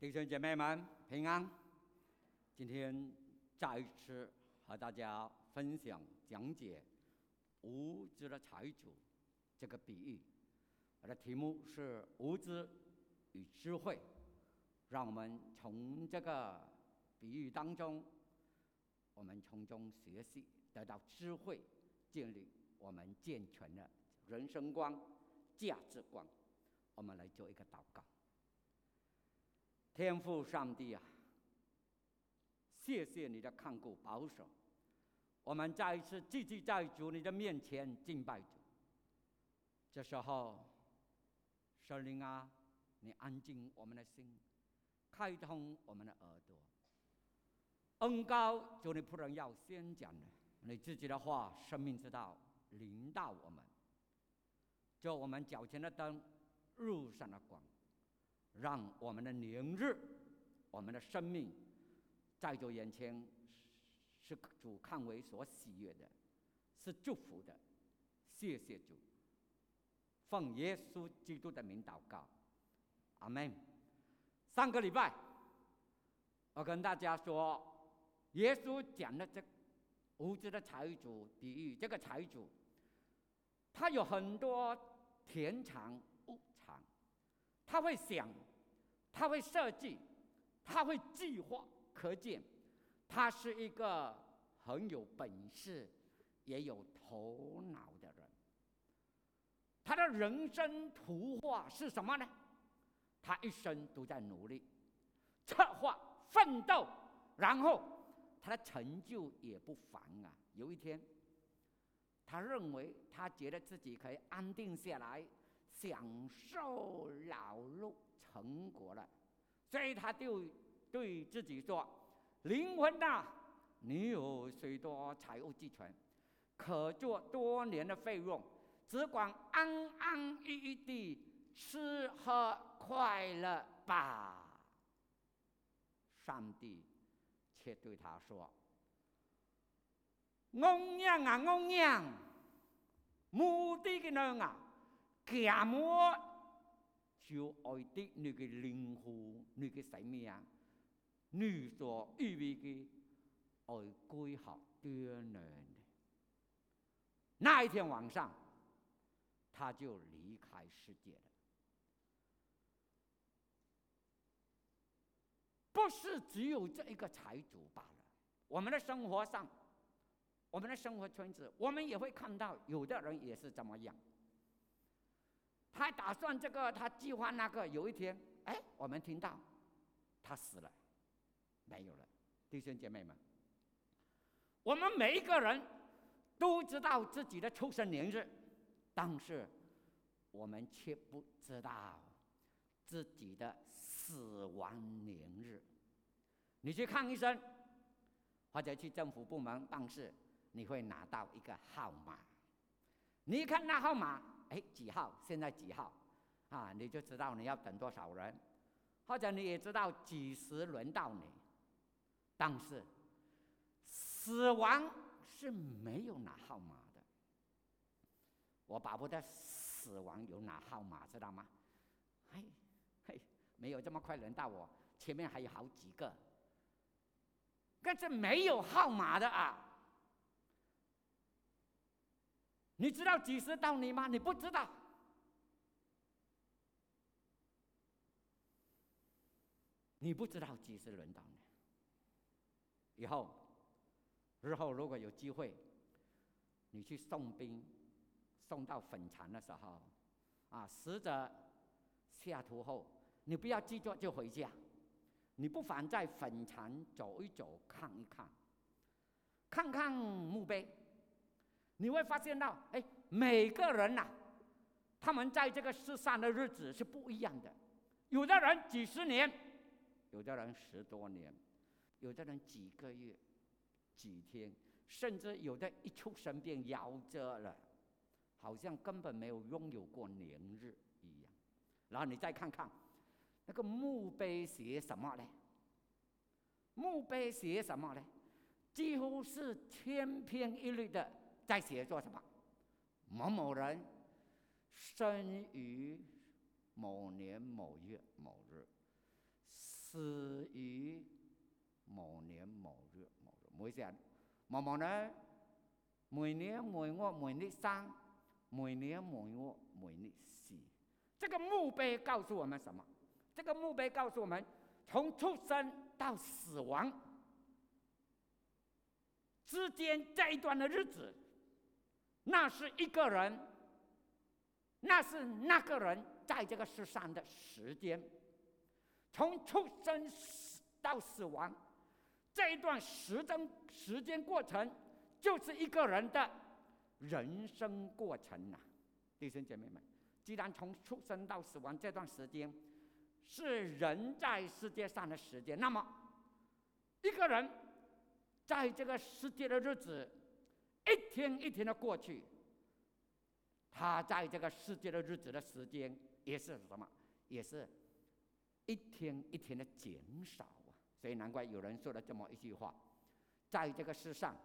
弟兄姐妹们平安。今天再一次和大家分享讲解“无知的财主”这个比喻。我的题目是“无知与智慧”。让我们从这个比喻当中，我们从中学习，得到智慧，建立我们健全的人生观、价值观。我们来做一个祷告。天父上帝啊，谢谢你的看顾保守，我们再一次聚集在主你的面前敬拜主。这时候，神灵啊，你安静我们的心，开通我们的耳朵。恩高，主你仆人要先讲的，你自己的话，生命之道临到我们，做我们脚前的灯，路上的光。让我们的年日，我们的生命，在主眼前是主看为所喜悦的，是祝福的。谢谢主，奉耶稣基督的名祷告，阿门。上个礼拜，我跟大家说，耶稣讲的这无知的财主比喻，这个财主，他有很多田产。他会想，他会设计，他会计划，可见他是一个很有本事、也有头脑的人。他的人生图画是什么呢？他一生都在努力、策划、奋斗，然后他的成就也不凡啊。有一天，他认为他觉得自己可以安定下来。享受劳碌成果了，所以他就对自己说：“灵魂呐，你有许多财物积存，可做多年的费用，只管安安逸逸地吃喝快乐吧。”上帝却对他说：“翁娘啊，翁娘，目的的人啊！”假么就爱的你的灵魂，你的生命，你所预备的爱归好多年的。那一天晚上，他就离开世界了。不是只有这一个财主罢了。我们的生活上，我们的生活圈子，我们也会看到，有的人也是怎么样。他打算这个，他计划那个。有一天，哎，我们听到他死了，没有了。弟兄姐妹们，我们每一个人都知道自己的出生年日，但是我们却不知道自己的死亡年日。你去看医生，或者去政府部门办事，你会拿到一个号码。你一看那号码。哎，几号？现在几号？啊，你就知道你要等多少人，或者你也知道几时轮到你。但是，死亡是没有拿号码的。我巴不得死亡有拿号码，知道吗？嘿，嘿，没有这么快轮到我，前面还有好几个。可是没有号码的啊。你知道几时到你吗？你不知道。你不知道几时轮到你。以后，日后如果有机会，你去送兵，送到坟场的时候，啊，死者下土后，你不要记着就回家，你不妨在坟场走一走，看一看，看看墓碑。你会发现到，哎，每个人呐，他们在这个世上的日子是不一样的。有的人几十年，有的人十多年，有的人几个月、几天，甚至有的一出生便夭折了，好像根本没有拥有过年日一样。然后你再看看那个墓碑写什么呢？墓碑写什么呢？几乎是千篇一律的。在写作什么？某某人生于某年某月某日，死于某年某日某日，每日某某呢，每年每月每日生，每年每月每日死。这个墓碑告诉我们什么？这个墓碑告诉我们，从出生到死亡之间这一段的日子，那是一个人，那是那个人在这个世上的时间。从出生到死亡这一段时间时间过程，就是一个人的人生过程呐，弟兄姐妹们。既然从出生到死亡这段时间是人在世界上的时间，那么一个人在这个世界的日子一天一天的过去，他在这个世界的日子的时间也是什么？也是一天一天的减少啊！所以难怪有人说了这么一句话：在这个世上，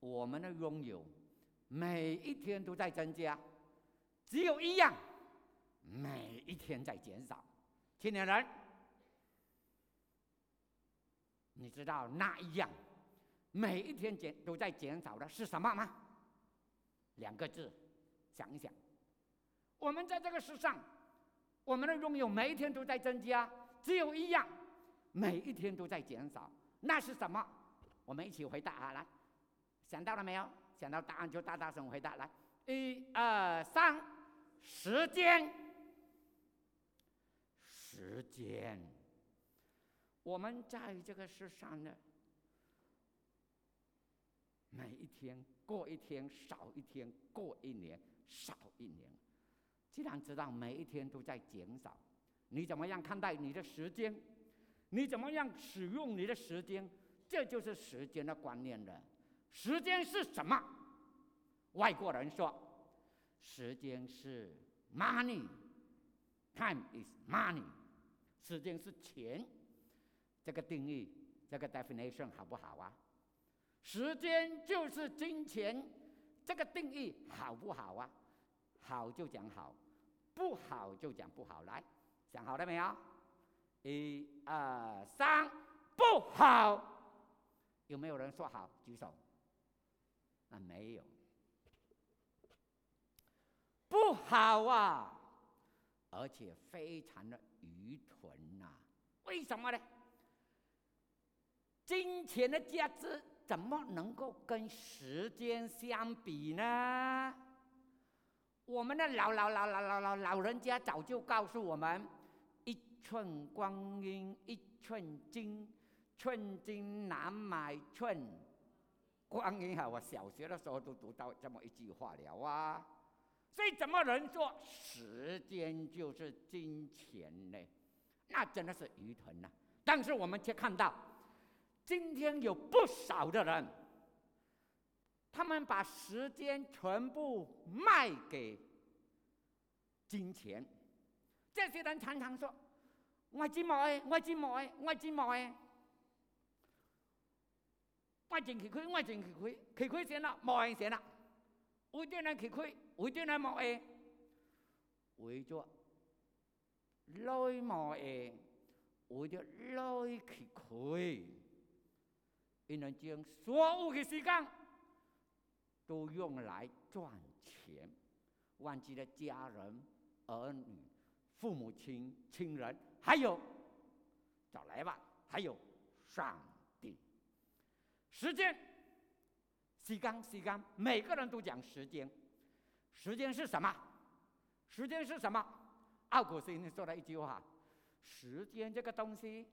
我们的拥有每一天都在增加。只有一样，每一天在减少。青年人，你知道那一样每一天减都在减少的是什么吗？两个字，想一想。我们在这个世上，我们的拥有每一天都在增加，只有一样每一天都在减少，那是什么？我们一起回答啊！来，想到了没有？想到答案就大大声回答。来，一二三。时间，时间，我们在这个世上呢，每一天过一天少一天，过一年少一年。既然知道每一天都在减少，你怎么样看待你的时间？你怎么样使用你的时间？这就是时间的观念了。时间是什么？外国人说。时间是 money，time is money，时间是钱，这个定义，这个 definition 好不好啊？时间就是金钱，这个定义好不好啊？好就讲好，不好就讲不好。来，想好了没有？一二三，不好。有没有人说好？举手。啊，没有。不好啊，而且非常的愚蠢呐！为什么呢？金钱的价值怎么能够跟时间相比呢？我们的老老老老老老老人家早就告诉我们：一寸光阴一寸金，寸金难买寸光阴啊！我小学的时候都读到这么一句话了啊。所以怎么能说时间就是金钱呢？那真的是愚蠢呐！但是我们却看到，今天有不少的人，他们把时间全部卖给金钱。这些人常常说：“我只买，我只买，我只买。”我挣去亏，我挣去亏，去亏钱了，卖钱了，为点人吃亏？为咗那么诶，为咗来么诶，为咗来吃亏，因为将所有的时间都用来赚钱，忘记了家人、儿女、父母亲、亲人，还有找来吧，还有上帝。时间，时间，时间，每个人都讲时间。时间是什么？时间是什么？奥古斯丁说了一句话：“时间这个东西，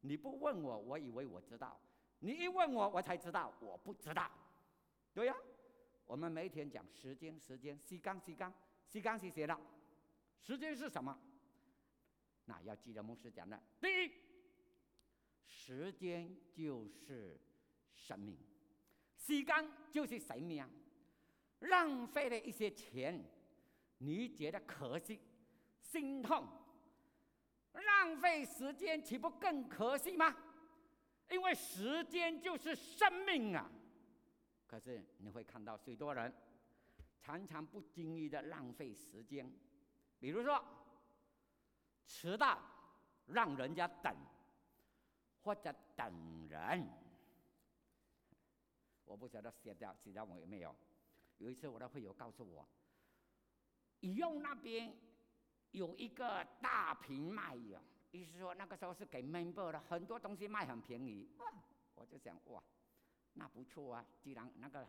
你不问我，我以为我知道；你一问我，我才知道我不知道。”对呀，我们每天讲时间，时间，西刚西刚西刚是写的。时间是什么？那要记得牧师讲的：第一，时间就是生命，西刚就是生命啊。浪费了一些钱，你觉得可惜、心痛？浪费时间岂不更可惜吗？因为时间就是生命啊。可是你会看到许多人常常不经意的浪费时间。比如说迟到让人家等或者等人。我不晓得写掉写掉我有没有。有一次我的会友告诉我以用那边有一个大瓶卖药于是说那个时候是给 member 的，很多东西卖很便宜。我就想，哇，那不错啊，既然那个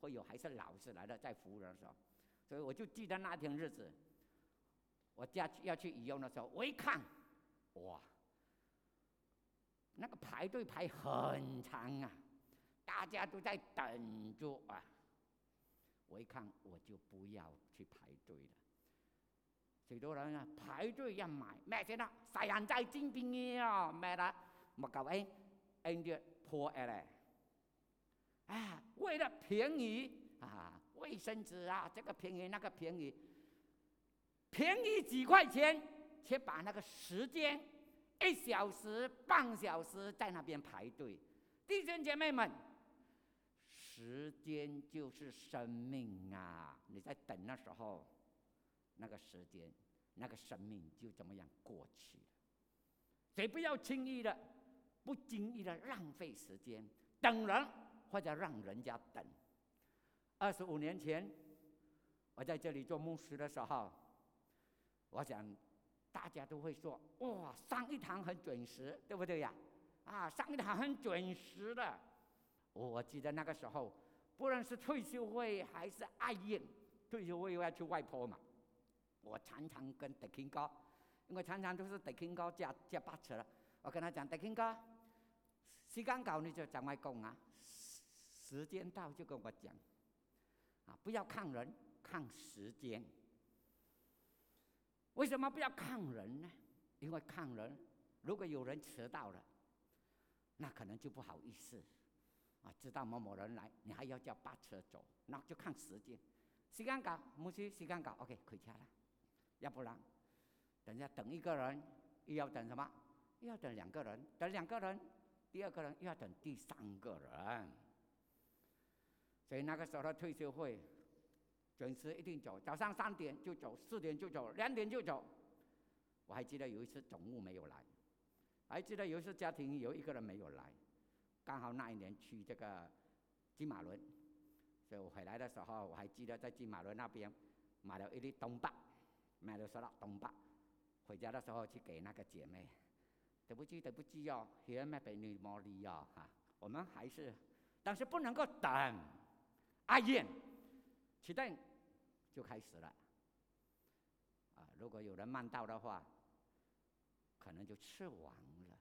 会有，还是老师来了，在服务的时候。所以我就记得那天日子，我家要去医院的时候，我一看，哇，那个排队排很长啊，大家都在等着啊。我一看，我就不要去排队了。许多人啊排队要买买谁呢三样在金兵一啊买了我搞哎哎你破哎嘞啊为了便宜啊卫生纸啊这个便宜那个便宜便宜几块钱却把那个时间一小时半小时在那边排队。弟兄姐妹们时间就是生命啊你在等的时候。那个时间，那个生命就怎么样过去了，谁不要轻易的，不经意的浪费时间，等人或者让人家等。二十五年前我在这里做牧师的时候，我想大家都会说，哇，上一堂很准时，对不对呀？啊，上一堂很准时的，我记得那个时候，不论是退休会还是爱宴，退休会又要去外婆嘛。我常常跟德勤哥，因为常常都是德勤哥加加八尺了。我跟他讲，德勤哥，时间到你就在外讲啊，时间到就跟我讲，啊，不要看人，看时间。为什么不要看人呢？因为看人，如果有人迟到了，那可能就不好意思，啊，知道某某人来，你还要叫八车走，那就看时间，时间搞，某些时间搞，OK，回家了。要不然，等下等一个人，又要等什么？又要等两个人，等两个人，第二个人又要等第三个人。所以那个时候的退休会，准时一定走，早上三点就走，四点就走，两点就走。我还记得有一次总务没有来，还记得有一次家庭有一个人没有来，刚好那一年去这个金马伦，所以我回来的时候，我还记得在金马伦那边买了一粒东巴。买了说拉东吧回家的时候去给那个姐妹对不起对不起哟 here my babymonly 哟哈我们还是但是不能够等阿燕启动就开始了啊如果有人慢到的话可能就吃完了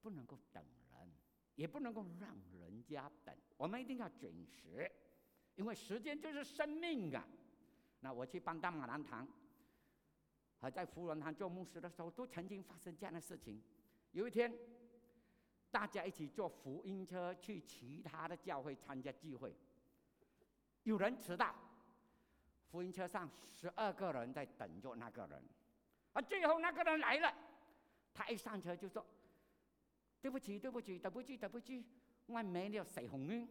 不能够等人也不能够让人家等我们一定要准时因为时间就是生命啊那我去帮大马兰堂，还在福仁堂做牧师的时候，都曾经发生这样的事情。有一天大家一起坐福音车去其他的教会参加聚会，有人迟到，福音车上十二个人在等着那个人。而最后那个人来了，他一上车就说：「对不起，对不起，对不起，对不起，我没有死。」红英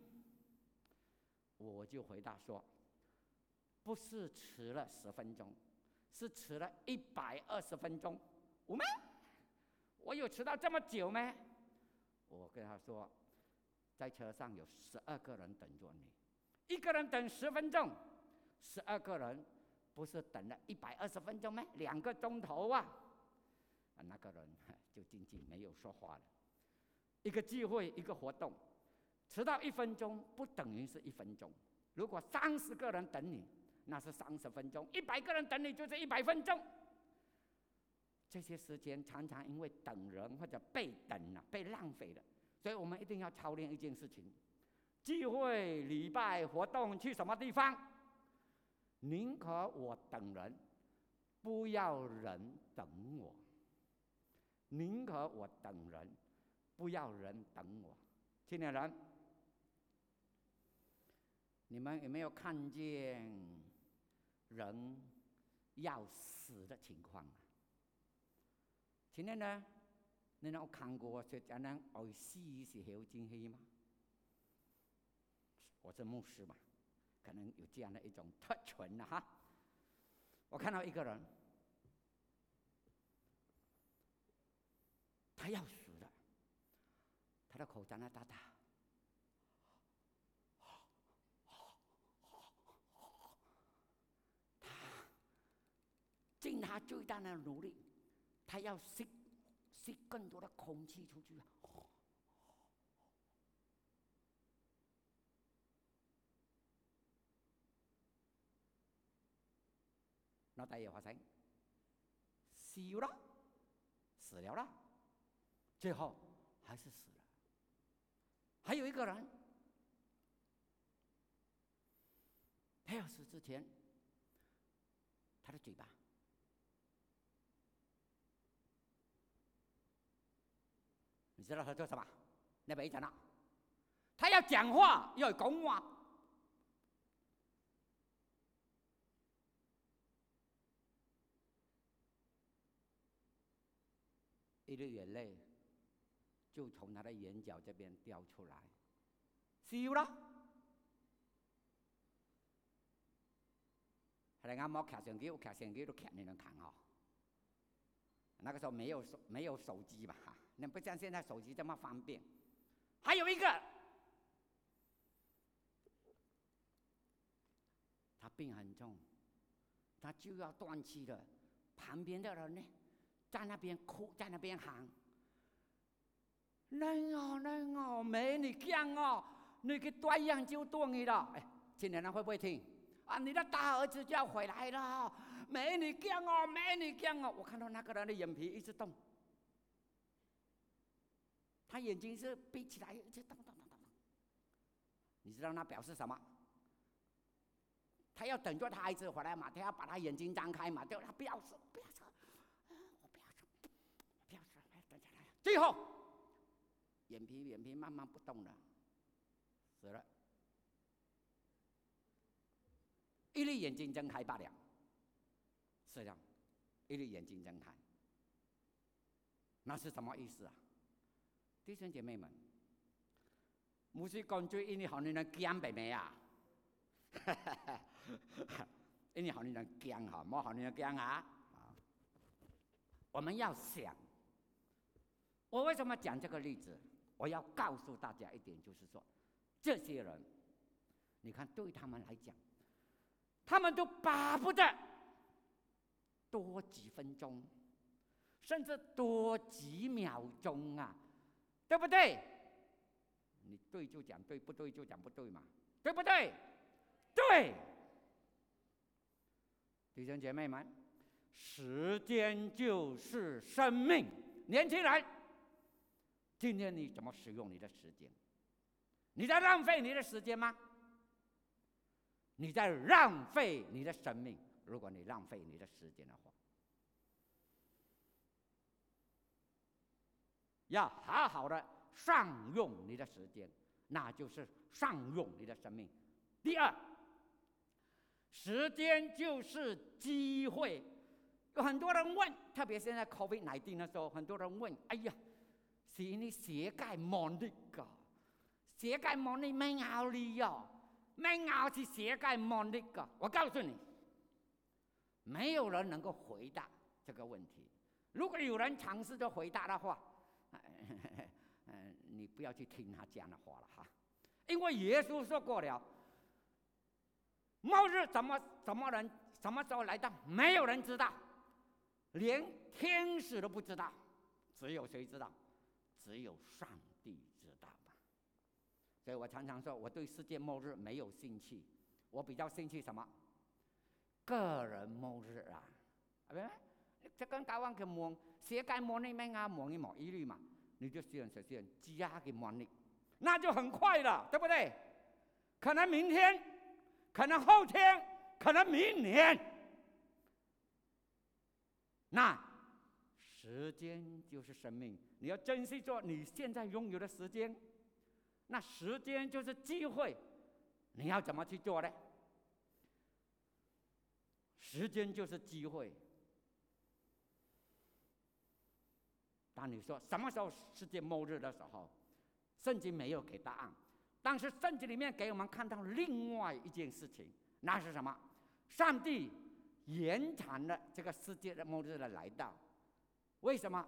我就回答说：不是迟了十分钟是迟了一百二十分钟。我们？我有迟到这么久吗？我跟他说在车上有十二个人等着你一个人等十分钟。十二个人不是等了一百二十分钟吗？两个钟头啊。那个人就静静没有说话了。一个聚会一个活动迟到一分钟不等于是一分钟。如果三十个人等你那是三十分钟一百个人等你就是一百分钟。这些时间常常因为等人或者被等了被浪费了所以我们一定要操练一件事情聚会礼拜活动去什么地方？宁可我等人不要人等我宁可我等人不要人等我。青年人你们有没有看见人要死的情况啊。前面呢，你让我看过，就讲呢，我细是黑金黑吗？我是牧师嘛，可能有这样的一种特权的。哈，我看到一个人，他要死了，他的口张得大大。尽他最大的努力，他要吸吸更多的空气出去。那第二发生，死了，死了啦，最后还是死了。还有一个人，他要死之前，他的嘴巴，知道他做什么？那边一讲了，他要讲话，要讲话。一滴眼泪就从他的眼角这边掉出来，笑了。后来俺冇看相机，我看相机都看你能看哦。那个时候没有手没有手机吧？哈，那不像现在手机这么方便。还有一个，他病很重，他就要断气了。旁边的人呢？在那边哭，在那边喊：“能哦，能哦，美女讲哦，那个断样就断你了。”哎，今天人会不会听？啊，你的大儿子就要回来了，美女讲哦，美女讲哦。我看到那个人的眼皮一直动，他眼睛是闭起来，一直动动动动动。你知道那表示什么？他要等着他孩子回来嘛，他要把他眼睛张开嘛，对他不要死，不要死。最后，眼皮眼皮慢慢不动了，死了。一粒眼睛睁开罢了，是样，一粒眼睛睁开，那是什么意思啊？弟兄姐妹们，不是讲最因为好你人姜白没啊？因为好你人姜 哈，莫好你人姜啊！我们要想。我为什么讲这个例子？我要告诉大家一点，就是说，这些人，你看，对他们来讲，他们都巴不得多几分钟，甚至多几秒钟啊，对不对？你对就讲对，不对就讲不对嘛，对不对？对，弟兄姐妹们，时间就是生命，年轻人。今天你怎么使用你的时间？你在浪费你的时间吗？你在浪费你的生命。如果你浪费你的时间的话，要好好的善用你的时间，那就是善用你的生命。第二，时间就是机会。有很多人问，特别现在 COVID 来临的时候，很多人问：“哎呀。”是你世界末日噶，世界末日没咬你哟，没咬是世界末日噶。我告诉你，没有人能够回答这个问题。如果有人尝试着回答的话，嗯，你不要去听他讲的话了哈，因为耶稣说过了，末日怎么怎么人什么时候来到，没有人知道，连天使都不知道，只有谁知道？只有上帝知道吧，所以我常常说，我对世界末日没有兴趣，我比较兴趣什么？个人末日啊，啊，这跟台湾去望世界末日咩啊？望一望一律嘛，你就选选选家的末日，那就很快了，对不对？可能明天，可能后天，可能明年，那。时间就是生命，你要珍惜做你现在拥有的时间。那时间就是机会，你要怎么去做呢？时间就是机会。当你说什么时候世界末日的时候，圣经没有给答案，但是圣经里面给我们看到另外一件事情，那是什么？上帝延长了这个世界的末日的来到。为什么？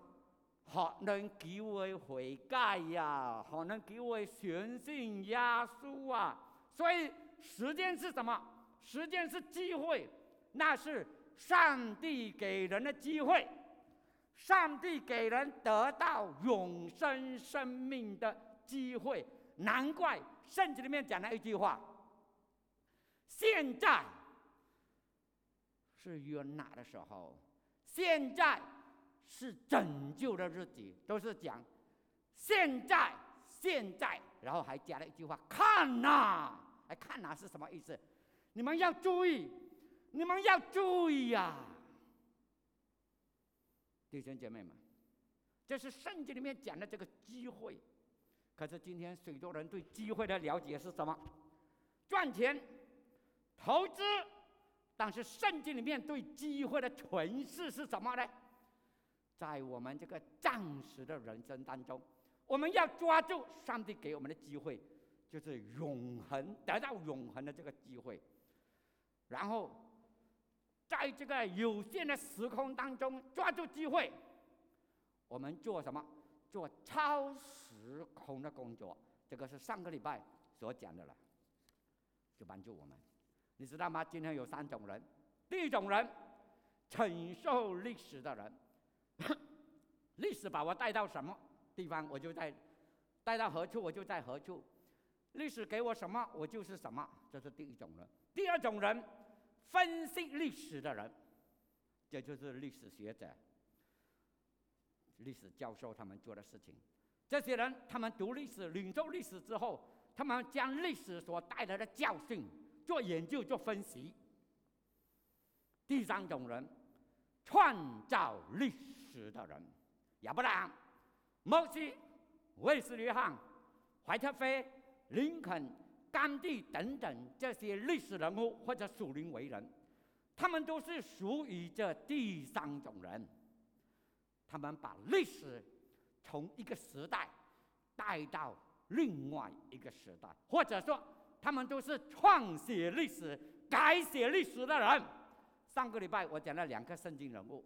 好能给我悔改呀，好能给我相信耶稣啊。所以时间是什么？时间是机会，那是上帝给人的机会，上帝给人得到永生生命的机会。难怪圣经里面讲了一句话：现在是约拿的时候，现在。是拯救的日子，都是讲现在，现在，然后还加了一句话：“看呐！”哎，看呐是什么意思？你们要注意，你们要注意呀，弟兄姐妹们，这是圣经里面讲的这个机会。可是今天许多人对机会的了解是什么？赚钱、投资。但是圣经里面对机会的诠释是什么呢？在我们这个暂时的人生当中，我们要抓住上帝给我们的机会，就是永恒得到永恒的这个机会。然后，在这个有限的时空当中抓住机会，我们做什么？做超时空的工作。这个是上个礼拜所讲的了，就帮助我们。你知道吗？今天有三种人，第一种人，承受历史的人。历史把我带到什么地方，我就在；带到何处，我就在何处。历史给我什么，我就是什么。这是第一种人。第二种人，分析历史的人，这就是历史学者、历史教授他们做的事情。这些人，他们读历史、领受历史之后，他们将历史所带来的教训做研究、做分析。第三种人，创造历史的人。亚伯拉罕、摩西、卫斯理约翰、怀特菲、林肯、甘地等等这些历史人物或者属灵伟人，他们都是属于这第三种人。他们把历史从一个时代带到另外一个时代，或者说，他们都是创写历史、改写历史的人。上个礼拜我讲了两个圣经人物，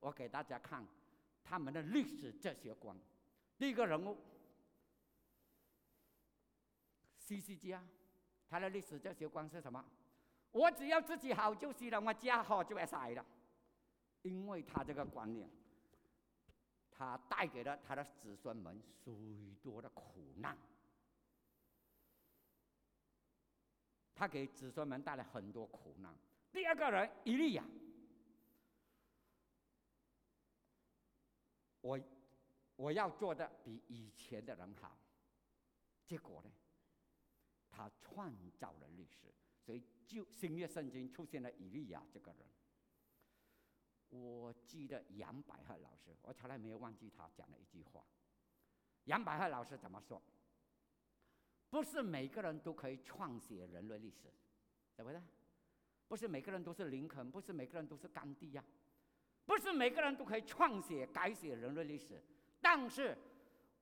我给大家看。他们的历史哲学观，第一个人物，西西家，他的历史哲学观是什么？我只要自己好就行了，我家好就会晒了。因为他这个观念，他带给了他的子孙们许多的苦难，他给子孙们带来很多苦难。第二个人，伊利亚。我我要做的比以前的人好，结果呢？他创造了历史，所以就新约圣经出现了以利亚这个人。我记得杨百鹤老师，我从来没有忘记他讲的一句话。杨百鹤老师怎么说？不是每个人都可以创写人类历史，对不对？不是每个人都是林肯，不是每个人都是甘地呀。不是每个人都可以创写、改写人类历史，但是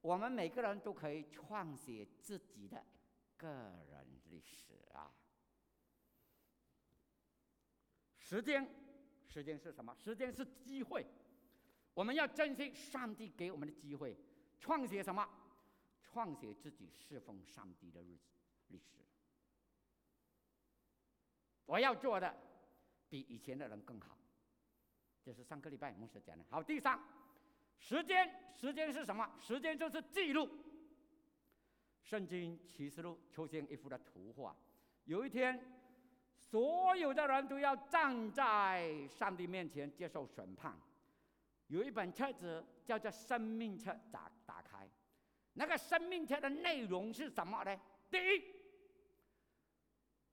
我们每个人都可以创写自己的个人历史啊！时间，时间是什么？时间是机会，我们要珍惜上帝给我们的机会，创写什么？创写自己侍奉上帝的日子历史。我要做的比以前的人更好。这是上个礼拜牧师讲的。好，第三，时间，时间是什么？时间就是记录。圣经启示录出现一幅的图画，有一天，所有的人都要站在上帝面前接受审判。有一本册子叫做《生命册》，打打开，那个生命册的内容是什么呢？第一，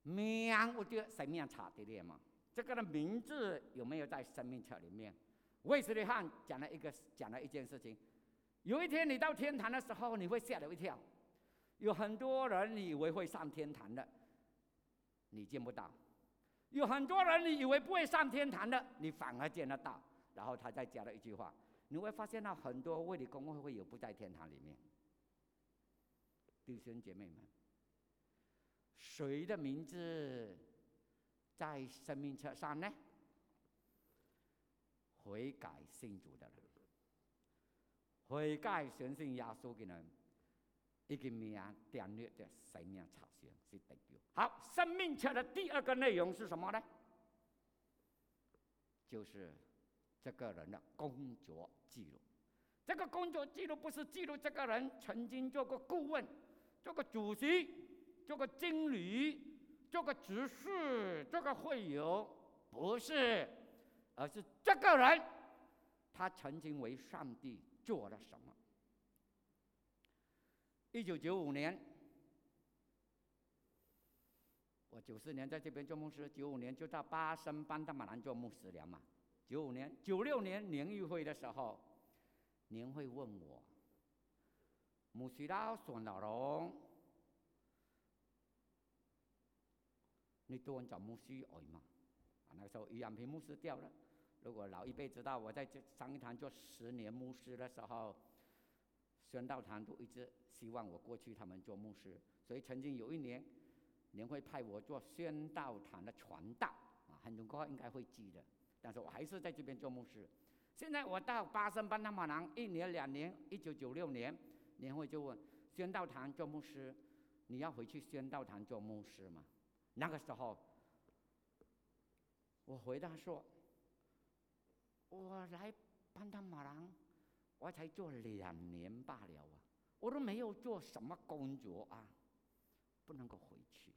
命我就生命查的了嘛。这个的名字有没有在生命册里面？卫斯理汉讲了一个，讲了一件事情。有一天你到天堂的时候，你会吓了一跳。有很多人以为会上天堂的，你见不到；有很多人你以为不会上天堂的，你反而见得到。然后他再加了一句话：你会发现到很多卫理公会会有不在天堂里面。弟兄姐妹们，谁的名字？在生命册上呢，悔改信主的人，悔改神信耶稣嘅人，一个命订阅的生命朝向是得救。好，生命册的第二个内容是什么呢？就是这个人的工作记录。这个工作记录不是记录这个人曾经做过顾问、做过主席、做过经理、做过执事、做过会友，不是，而是这个人他曾经为上帝做了什么。一九九五年，我九四年在这边做牧师，九五年就到巴生班达马兰做牧师了嘛。九五年、九六年年议会的时候。您会问我，牧师老孙老龙，你多找牧师爱嘛？啊，那个时候于养平牧师掉了。如果老一辈知道我在这上一堂做十年牧师的时候，宣道堂都一直希望我过去他们做牧师，所以曾经有一年，年会派我做宣道堂的传道啊，很多哥应该会记得。但是我还是在这边做牧师。现在我到巴生班纳马郎一年两年，一九九六年年会就问宣道堂做牧师，你要回去宣道堂做牧师吗？那个时候，我回答说，我来班达马郎，我才做两年罢了啊，我都没有做什么工作啊，不能够回去。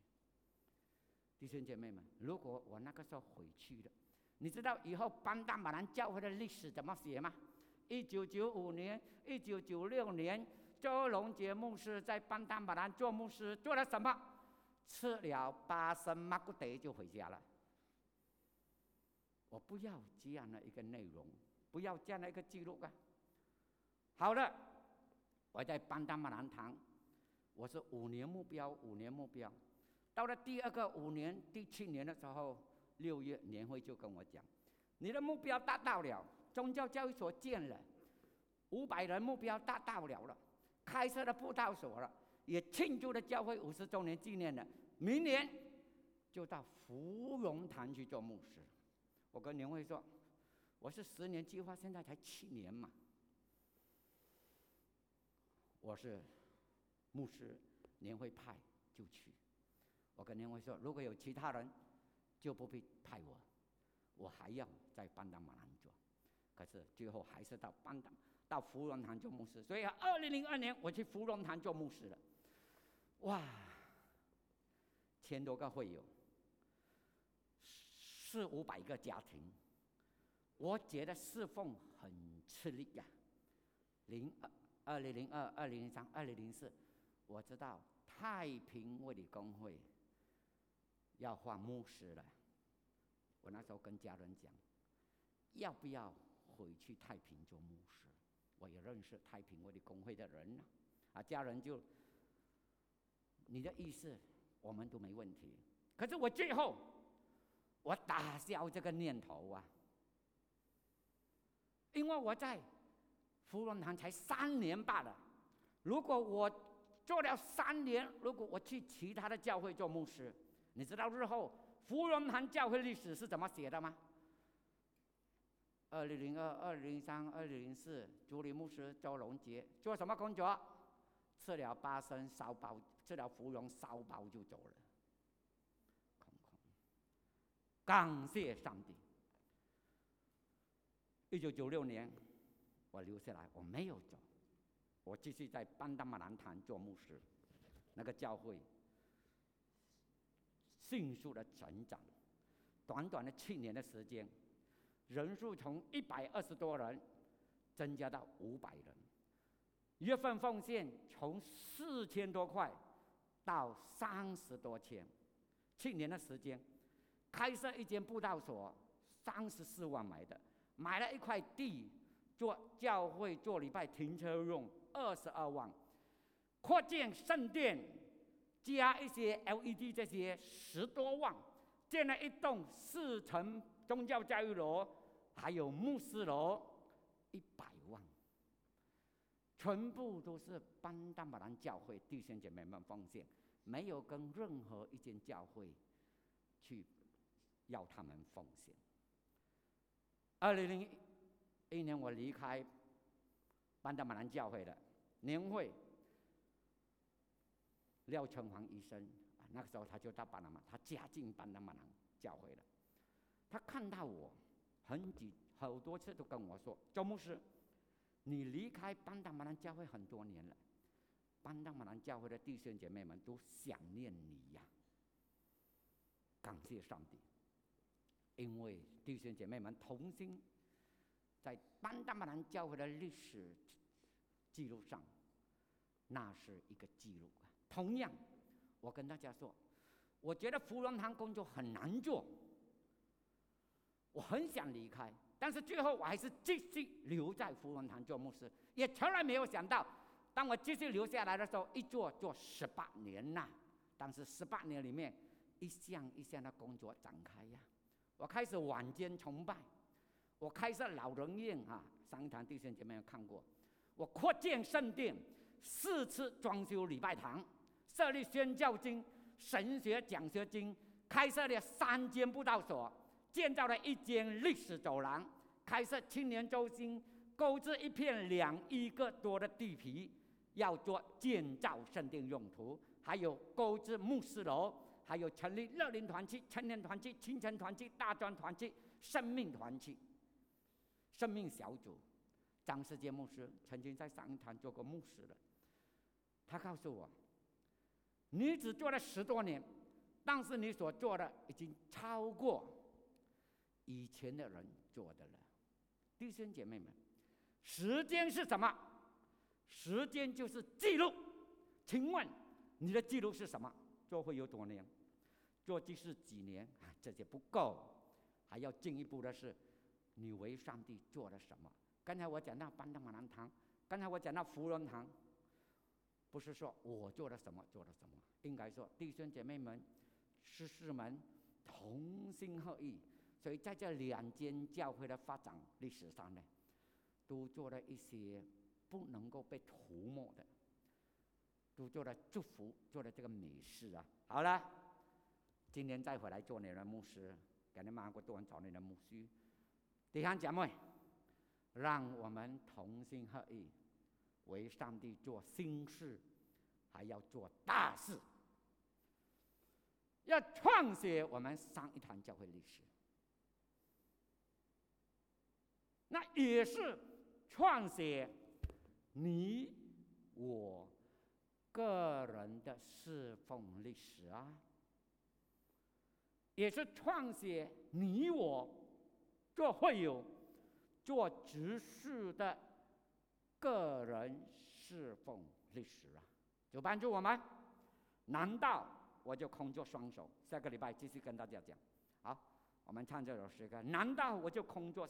弟兄姐妹们，如果我那个时候回去了。你知道以后班达马兰教会的历史怎么写吗？一九九五年、一九九六年，周龙杰牧师在班达马兰做牧师，做了什么？吃了八升马古德就回家了。我不要这样的一个内容，不要这样的一个记录啊！好了，我在班达马兰堂，我是五年目标，五年目标，到了第二个五年、第七年的时候。六月年会就跟我讲，你的目标达到了，宗教教育所建了，五百人目标达到了了，开设了布道所了，也庆祝了教会五十周年纪念了。明年就到芙蓉堂去做牧师。我跟年会说，我是十年计划，现在才七年嘛。我是牧师，年会派就去。我跟年会说，如果有其他人。就不必派我，我还要在班达马兰做，可是最后还是到班达到芙蓉堂做牧师。所以二零零二年我去芙蓉堂做牧师了，哇，千多个会友，四五百个家庭，我觉得侍奉很吃力呀。零二二零零二二零零三二零零四，我知道太平卫理公会。要换牧师了，我那时候跟家人讲，要不要回去太平做牧师？我也认识太平我的工会的人呢，啊，家人就，你的意思我们都没问题。可是我最后，我打消这个念头啊，因为我在芙蓉堂才三年罢了，如果我做了三年，如果我去其他的教会做牧师。你知道日后芙蓉堂教会历史是怎么写的吗？二零零二、二零零三、二零零四，主理牧师周龙杰做什么工作？吃了八升烧包，吃了芙蓉烧包就走了。空空。感谢上帝。一九九六年，我留下来，我没有走，我继续在班达马兰堂做牧师，那个教会。迅速的成长，短短的七年的时间，人数从一百二十多人增加到五百人，月份奉献从四千多块到三十多千，七年的时间，开设一间布道所，三十四万买的，买了一块地做教会做礼拜停车用，二十二万，扩建圣殿。加一些 LED 这些十多万，建了一栋四层宗教教育楼，还有牧师楼，一百万，全部都是班达马兰教会弟兄姐妹们奉献，没有跟任何一间教会去要他们奉献。二零零一年我离开班达马兰教会的年会，廖成煌医生啊，那个时候他就到巴拿马，他加进班达马兰教会了。他看到我，很几好多次都跟我说：“周牧师，你离开班达马兰教会很多年了，班达马兰教会的弟兄姐妹们都想念你呀。”感谢上帝，因为弟兄姐妹们同心，在班达马兰教会的历史记录上，那是一个记录。同样，我跟大家说，我觉得芙蓉堂工作很难做，我很想离开，但是最后我还是继续留在芙蓉堂做牧师。也从来没有想到，当我继续留下来的时候，一做做十八年呐。但是十八年里面，一项一项的工作展开呀。我开始晚间崇拜，我开设老人院啊，三堂弟兄姐妹有看过。我扩建圣殿，四次装修礼拜堂，设立宣教经、神学奖学金，开设了三间布道所，建造了一间历史走廊，开设青年中心，购置一片两亿个多的地皮，要做建造圣殿用途，还有购置牧师楼。还有成立乐龄团契、青年团契、清晨团契、大专团契、生命团契、生命小组。张世杰牧师曾经在上一堂做过牧师的，他告诉我：“你只做了十多年，但是你所做的已经超过以前的人做的了。”弟兄姐妹们，时间是什么？时间就是记录。请问你的记录是什么？做会有多年？做即是几年？这些不够，还要进一步的是，你为上帝做了什么？刚才我讲到班达马兰堂，刚才我讲到芙蓉堂，不是说我做了什么做了什么，应该说弟兄姐妹们、师师们同心合意，所以在这两间教会的发展历史上呢，都做了一些不能够被涂抹的。都做了祝福，做了这个美事啊！好了，今天再回来做你的牧师，给你们安个多人找你的牧师。弟兄姐妹，让我们同心合意，为上帝做新事，还要做大事，要创写我们上一堂教会历史。那也是创写你我。个人的侍奉历史啊，也是创写你我做会有、做执事的个人侍奉历史啊，就帮助我们。难道我就空着双手？下个礼拜继续跟大家讲。好，我们唱这首诗歌。难道我就空着